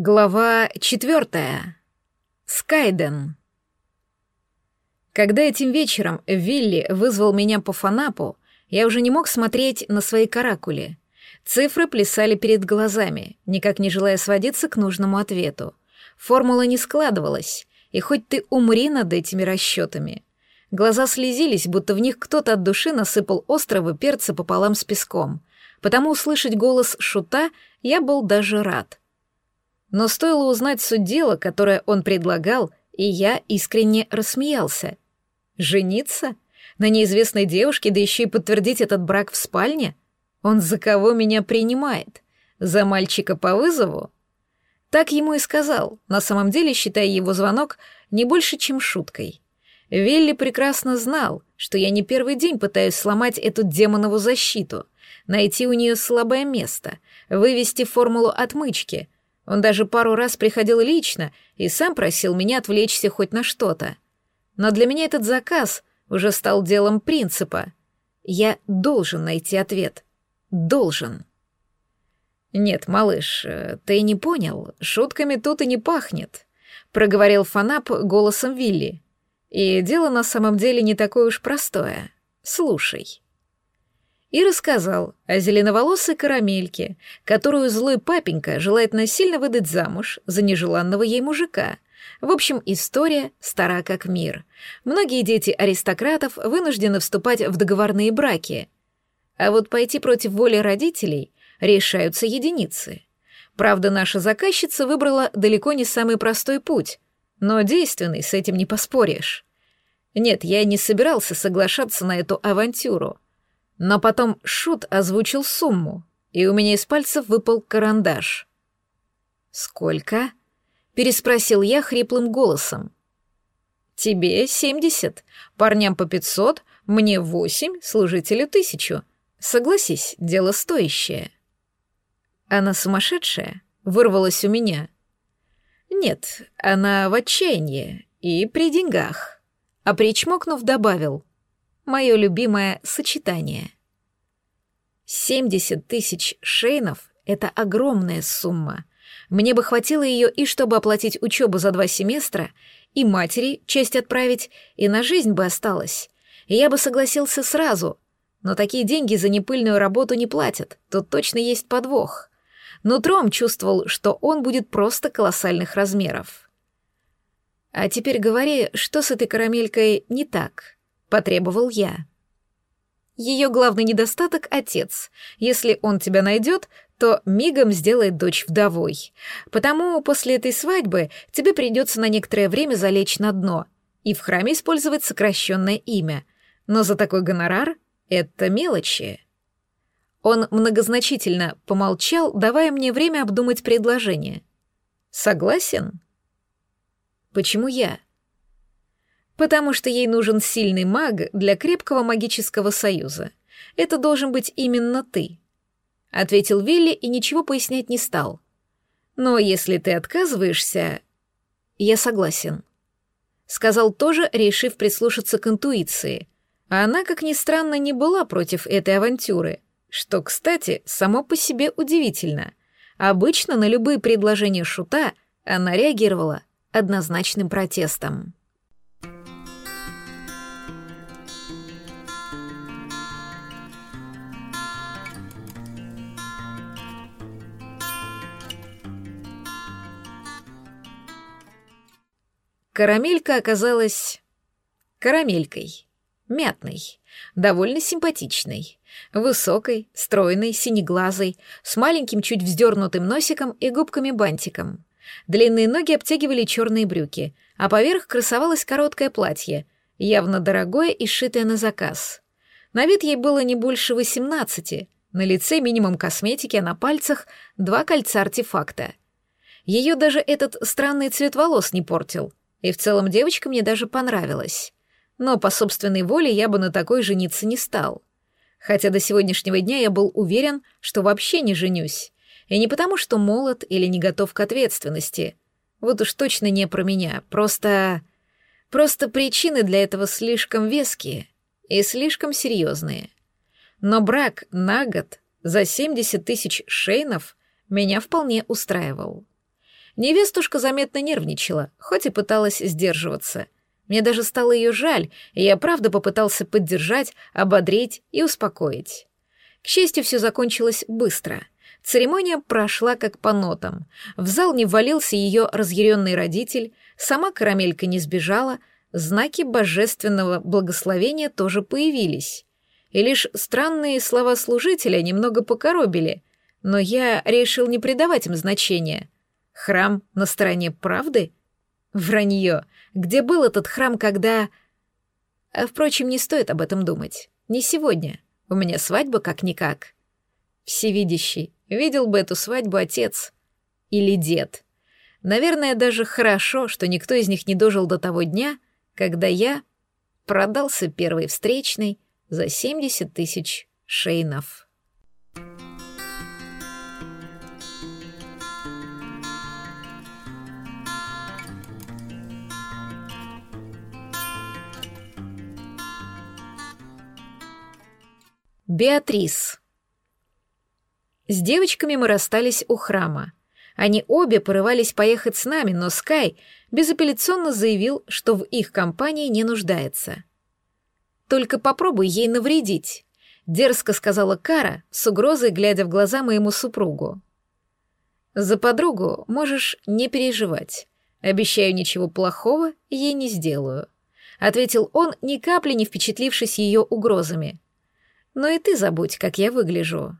Глава четвертая. Скайден. Когда этим вечером Вилли вызвал меня по фанапу, я уже не мог смотреть на свои каракули. Цифры плясали перед глазами, никак не желая сводиться к нужному ответу. Формула не складывалась, и хоть ты умри над этими расчетами. Глаза слезились, будто в них кто-то от души насыпал острого перца пополам с песком. Потому услышать голос шута я был даже рад — но стоило узнать суть дела, которое он предлагал, и я искренне рассмеялся. Жениться? На неизвестной девушке, да еще и подтвердить этот брак в спальне? Он за кого меня принимает? За мальчика по вызову? Так ему и сказал, на самом деле считая его звонок не больше, чем шуткой. Вилли прекрасно знал, что я не первый день пытаюсь сломать эту демонову защиту, найти у нее слабое место, вывести формулу отмычки — он даже пару раз приходил лично и сам просил меня отвлечься хоть на что-то. Но для меня этот заказ уже стал делом принципа. Я должен найти ответ. Должен. «Нет, малыш, ты не понял, шутками тут и не пахнет», — проговорил Фанап голосом Вилли. «И дело на самом деле не такое уж простое. Слушай» и рассказал о зеленоволосой карамельке, которую злой папенька желает насильно выдать замуж за нежеланного ей мужика. В общем, история стара как мир. Многие дети аристократов вынуждены вступать в договорные браки. А вот пойти против воли родителей решаются единицы. Правда, наша заказчица выбрала далеко не самый простой путь, но действенный, с этим не поспоришь. Нет, я не собирался соглашаться на эту авантюру — но потом Шут озвучил сумму, и у меня из пальцев выпал карандаш. «Сколько?» — переспросил я хриплым голосом. «Тебе семьдесят, парням по пятьсот, мне восемь, служителю тысячу. Согласись, дело стоящее». «Она сумасшедшая?» — вырвалась у меня. «Нет, она в отчаянии и при деньгах». А причмокнув, добавил — мое любимое сочетание. 70 тысяч шейнов — это огромная сумма. Мне бы хватило ее и чтобы оплатить учебу за два семестра, и матери часть отправить, и на жизнь бы осталось. И я бы согласился сразу. Но такие деньги за непыльную работу не платят, тут точно есть подвох. Но Тром чувствовал, что он будет просто колоссальных размеров. А теперь говори, что с этой карамелькой не так. — потребовал я. Ее главный недостаток — отец. Если он тебя найдет, то мигом сделает дочь вдовой. Потому после этой свадьбы тебе придется на некоторое время залечь на дно и в храме использовать сокращенное имя. Но за такой гонорар — это мелочи. Он многозначительно помолчал, давая мне время обдумать предложение. «Согласен?» «Почему я?» Потому что ей нужен сильный маг для крепкого магического союза. Это должен быть именно ты», — ответил Вилли и ничего пояснять не стал. «Но если ты отказываешься...» «Я согласен», — сказал тоже, решив прислушаться к интуиции. А она, как ни странно, не была против этой авантюры, что, кстати, само по себе удивительно. Обычно на любые предложения шута она реагировала однозначным протестом. Карамелька оказалась карамелькой, мятной, довольно симпатичной, высокой, стройной, синеглазой, с маленьким чуть вздернутым носиком и губками-бантиком. Длинные ноги обтягивали черные брюки, а поверх красовалось короткое платье, явно дорогое и сшитое на заказ. На вид ей было не больше восемнадцати, на лице минимум косметики, а на пальцах два кольца артефакта. Ее даже этот странный цвет волос не портил — и в целом девочка мне даже понравилась. Но по собственной воле я бы на такой жениться не стал. Хотя до сегодняшнего дня я был уверен, что вообще не женюсь. И не потому, что молод или не готов к ответственности. Вот уж точно не про меня. Просто... Просто причины для этого слишком веские и слишком серьезные. Но брак на год за 70 тысяч шейнов меня вполне устраивал. Невестушка заметно нервничала, хоть и пыталась сдерживаться. Мне даже стало ее жаль, и я правда попытался поддержать, ободрить и успокоить. К счастью, все закончилось быстро. Церемония прошла как по нотам. В зал не ввалился ее разъяренный родитель, сама карамелька не сбежала, знаки божественного благословения тоже появились. И лишь странные слова служителя немного покоробили, но я решил не придавать им значения. Храм на стороне правды? Вранье. Где был этот храм, когда... А, впрочем, не стоит об этом думать. Не сегодня. У меня свадьба как-никак. Всевидящий. Видел бы эту свадьбу отец. Или дед. Наверное, даже хорошо, что никто из них не дожил до того дня, когда я продался первой встречной за 70 тысяч шейнов. Беатрис. С девочками мы расстались у храма. Они обе порывались поехать с нами, но Скай безапелляционно заявил, что в их компании не нуждается. «Только попробуй ей навредить», — дерзко сказала Кара, с угрозой глядя в глаза моему супругу. «За подругу можешь не переживать. Обещаю, ничего плохого ей не сделаю», — ответил он, ни капли не впечатлившись ее угрозами. Но и ты забудь, как я выгляжу».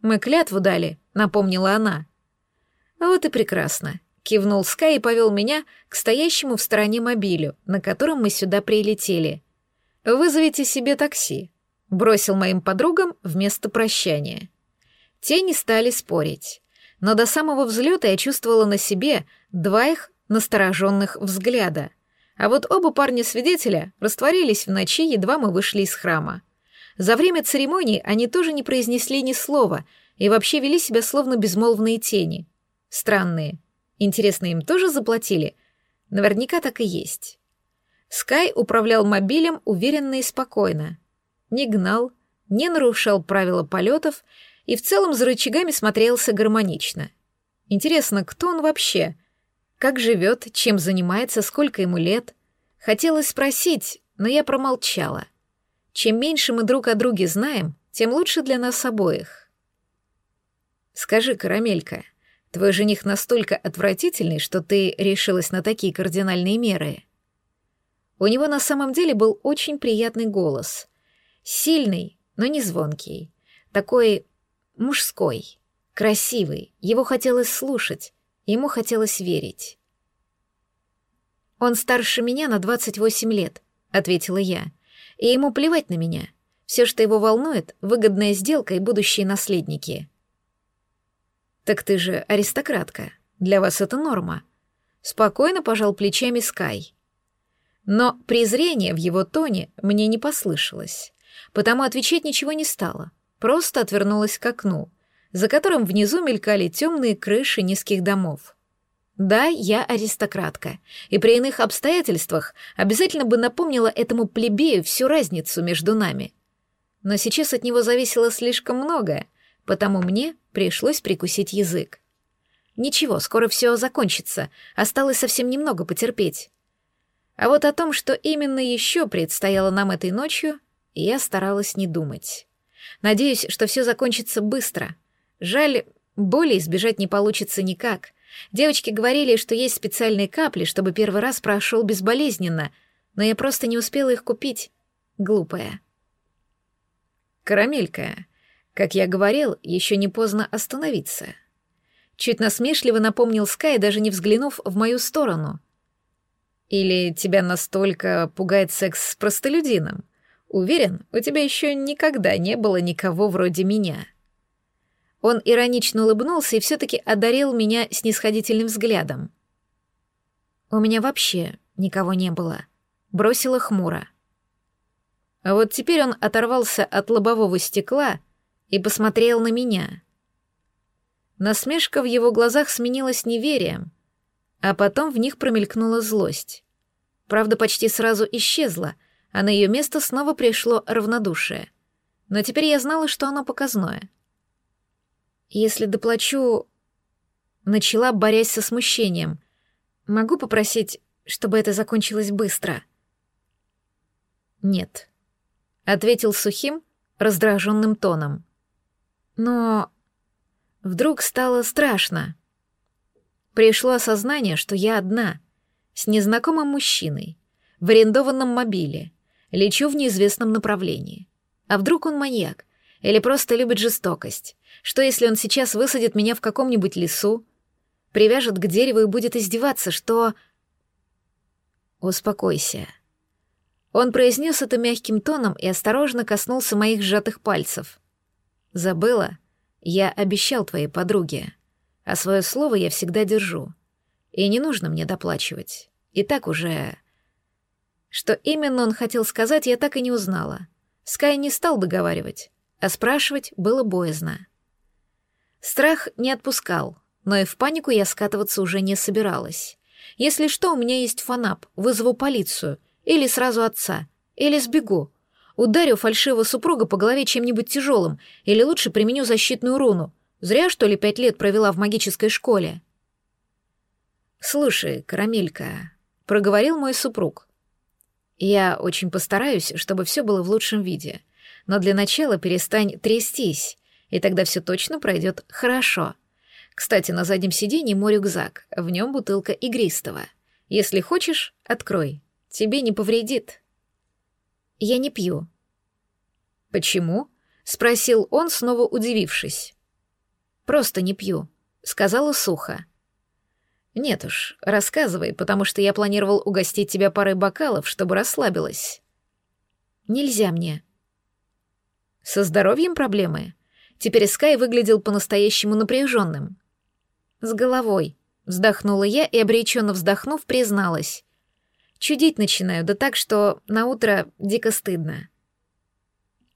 «Мы клятву дали», — напомнила она. «Вот и прекрасно», — кивнул Скай и повел меня к стоящему в стороне мобилю, на котором мы сюда прилетели. «Вызовите себе такси», — бросил моим подругам вместо прощания. Те не стали спорить, но до самого взлета я чувствовала на себе два их настороженных взгляда. А вот оба парня-свидетеля растворились в ночи, едва мы вышли из храма. За время церемонии они тоже не произнесли ни слова и вообще вели себя словно безмолвные тени. Странные. Интересно, им тоже заплатили? Наверняка так и есть. Скай управлял мобилем уверенно и спокойно. Не гнал, не нарушал правила полетов и в целом за рычагами смотрелся гармонично. Интересно, кто он вообще? Как живет, чем занимается, сколько ему лет? Хотелось спросить, но я промолчала — чем меньше мы друг о друге знаем, тем лучше для нас обоих. Скажи, карамелька, твой жених настолько отвратительный, что ты решилась на такие кардинальные меры? У него на самом деле был очень приятный голос. Сильный, но не звонкий. Такой мужской, красивый. Его хотелось слушать, ему хотелось верить. «Он старше меня на 28 лет», — ответила я и ему плевать на меня. Все, что его волнует, выгодная сделка и будущие наследники. Так ты же аристократка. Для вас это норма. Спокойно пожал плечами Скай. Но презрение в его тоне мне не послышалось, потому отвечать ничего не стало, просто отвернулась к окну, за которым внизу мелькали темные крыши низких домов. Да, я аристократка, и при иных обстоятельствах обязательно бы напомнила этому плебею всю разницу между нами. Но сейчас от него зависело слишком многое, потому мне пришлось прикусить язык. Ничего, скоро все закончится, осталось совсем немного потерпеть. А вот о том, что именно еще предстояло нам этой ночью, я старалась не думать. Надеюсь, что все закончится быстро. Жаль, боли избежать не получится никак — Девочки говорили, что есть специальные капли, чтобы первый раз прошел безболезненно, но я просто не успела их купить. Глупая. Карамелька, как я говорил, еще не поздно остановиться. Чуть насмешливо напомнил Скай, даже не взглянув в мою сторону. Или тебя настолько пугает секс с простолюдином? Уверен, у тебя еще никогда не было никого вроде меня. Он иронично улыбнулся и все-таки одарил меня снисходительным взглядом. «У меня вообще никого не было», — бросила хмуро. А вот теперь он оторвался от лобового стекла и посмотрел на меня. Насмешка в его глазах сменилась неверием, а потом в них промелькнула злость. Правда, почти сразу исчезла, а на ее место снова пришло равнодушие. Но теперь я знала, что оно показное — если доплачу... начала, борясь со смущением. «Могу попросить, чтобы это закончилось быстро?» «Нет», — ответил сухим, раздраженным тоном. «Но...» Вдруг стало страшно. Пришло осознание, что я одна, с незнакомым мужчиной, в арендованном мобиле, лечу в неизвестном направлении. А вдруг он маньяк? Или просто любит жестокость? Что если он сейчас высадит меня в каком-нибудь лесу, привяжет к дереву и будет издеваться, что... Успокойся. Он произнес это мягким тоном и осторожно коснулся моих сжатых пальцев. Забыла? Я обещал твоей подруге. А свое слово я всегда держу. И не нужно мне доплачивать. И так уже... Что именно он хотел сказать, я так и не узнала. Скай не стал договаривать, а спрашивать было боязно. Страх не отпускал, но и в панику я скатываться уже не собиралась. Если что, у меня есть фанап, вызову полицию, или сразу отца, или сбегу. Ударю фальшивого супруга по голове чем-нибудь тяжелым, или лучше применю защитную руну. Зря, что ли, пять лет провела в магической школе. «Слушай, карамелька», — проговорил мой супруг. «Я очень постараюсь, чтобы все было в лучшем виде, но для начала перестань трястись, и тогда все точно пройдет хорошо. Кстати, на заднем сиденье мой рюкзак, в нем бутылка игристого. Если хочешь, открой, тебе не повредит». «Я не пью». «Почему?» — спросил он, снова удивившись. «Просто не пью», — сказала сухо. «Нет уж, рассказывай, потому что я планировал угостить тебя парой бокалов, чтобы расслабилась». «Нельзя мне». «Со здоровьем проблемы?» Теперь Скай выглядел по-настоящему напряженным. «С головой», — вздохнула я и, обреченно вздохнув, призналась. «Чудить начинаю, да так, что на утро дико стыдно».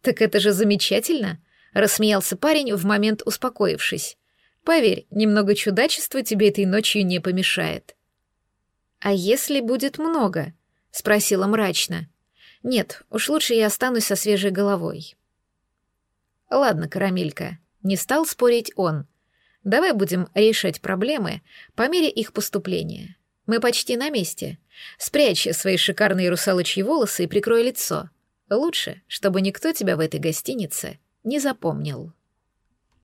«Так это же замечательно», — рассмеялся парень, в момент успокоившись. Поверь, немного чудачества тебе этой ночью не помешает. А если будет много? спросила мрачно. Нет, уж лучше я останусь со свежей головой. Ладно, карамелька, не стал спорить он. Давай будем решать проблемы по мере их поступления. Мы почти на месте. Спрячь свои шикарные русалочьи волосы и прикрой лицо. Лучше, чтобы никто тебя в этой гостинице не запомнил.